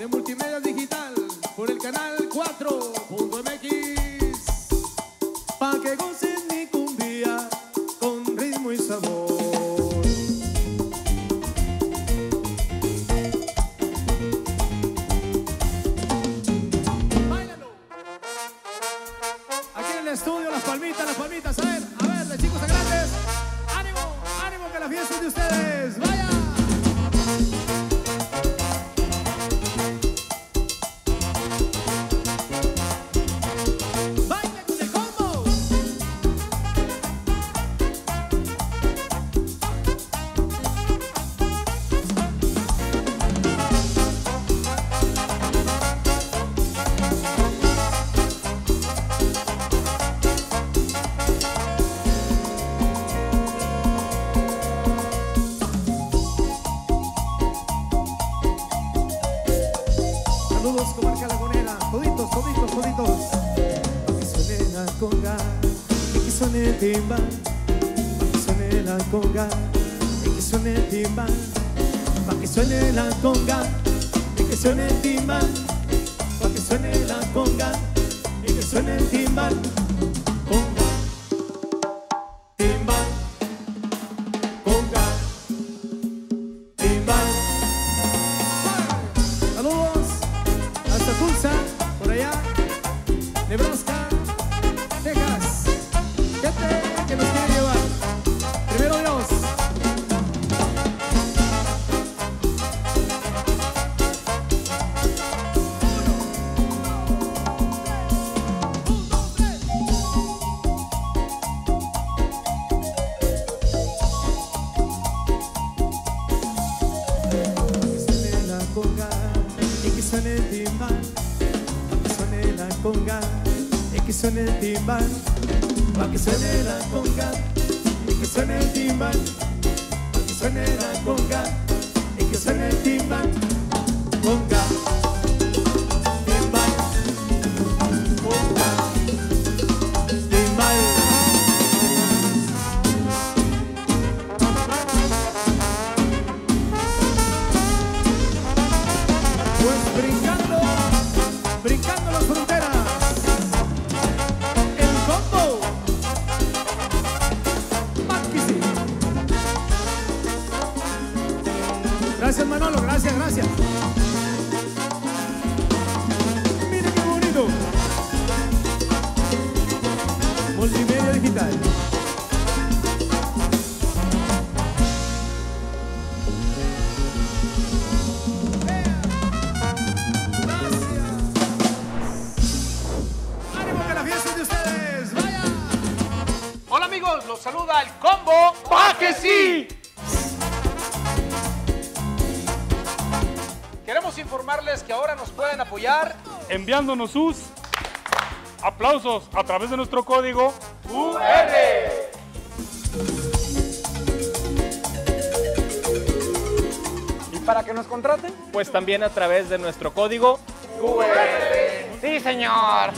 de Multimedia Digital por el canal 4.mx. Pa' que gocen mi cumbia con ritmo y sabor. ¡Báilalo! Aquí en el estudio, las palmitas, las palmitas. A ver, a ver, de chicos a grandes. ¡Ánimo, ánimo que la fiesta es de ustedes! ¡Vaya! Conga que suene el timbal. Pa' que suene la conga que suene el timbal. Pa' que suene la conga y que suene el timbal. Pa' que suene la conga y que suene el timbal. Suene el timbal. Que suene la conga y que suene el timbal. Pa' que suene la conga y que suene el timbal. Pa' que suene la conga y que suene el timbal. Conga. Gracias Manolo, gracias, gracias. Mira qué bonito. Multimedia digital. ¡Ánimo que la fiesta es de ustedes! ¡Vaya! Hola amigos, los saluda el combo. ¡Pa que sí! Queremos informarles que ahora nos pueden apoyar enviándonos sus aplausos a través de nuestro código ¿Y para que nos contraten? Pues también a través de nuestro código QR. Sí, señor.